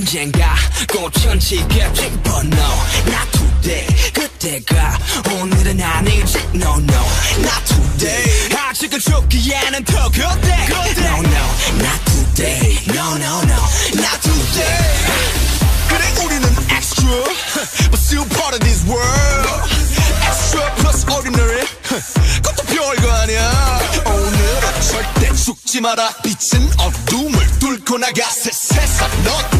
언젠가 꽃천지게 피버 no not today 그때가 오늘은 아니지 no no not today 아직은 죽기에는 더 그때 no no not today no no no not today 그래 우리는 extra But still part of this world Extra plus ordinary 그것도 별거 아니야 오늘은 절대 죽지 마라 빛은 어둠을 뚫고 나가 새 세상 넌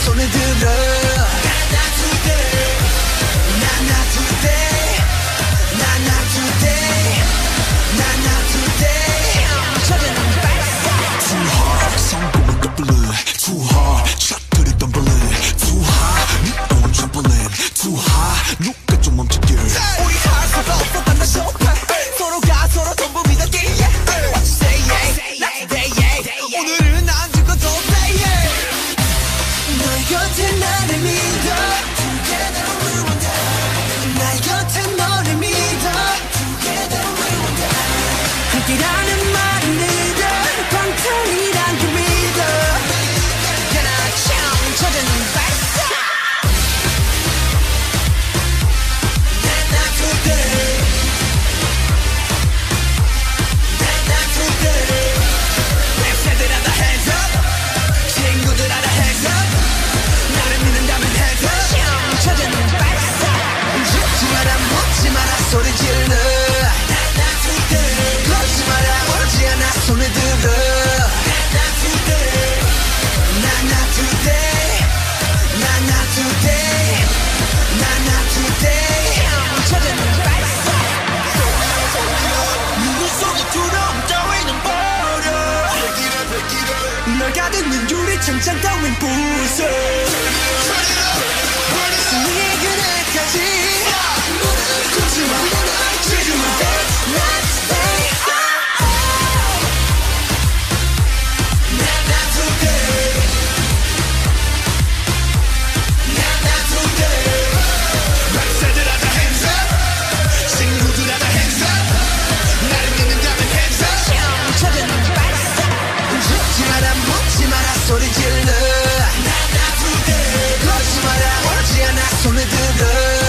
Son that. me 걷지 마라 오지 않아 손을 들어. Not today not today not today 찾은 발사 누구 속에 두려움 따위는 버려. 널 가득는 유리창장 따윈 부숴 승리의 그날까지 마라 묻지 마라 소리 질러. 나나 부대. 거짓말아 오지 않아 손을 들어.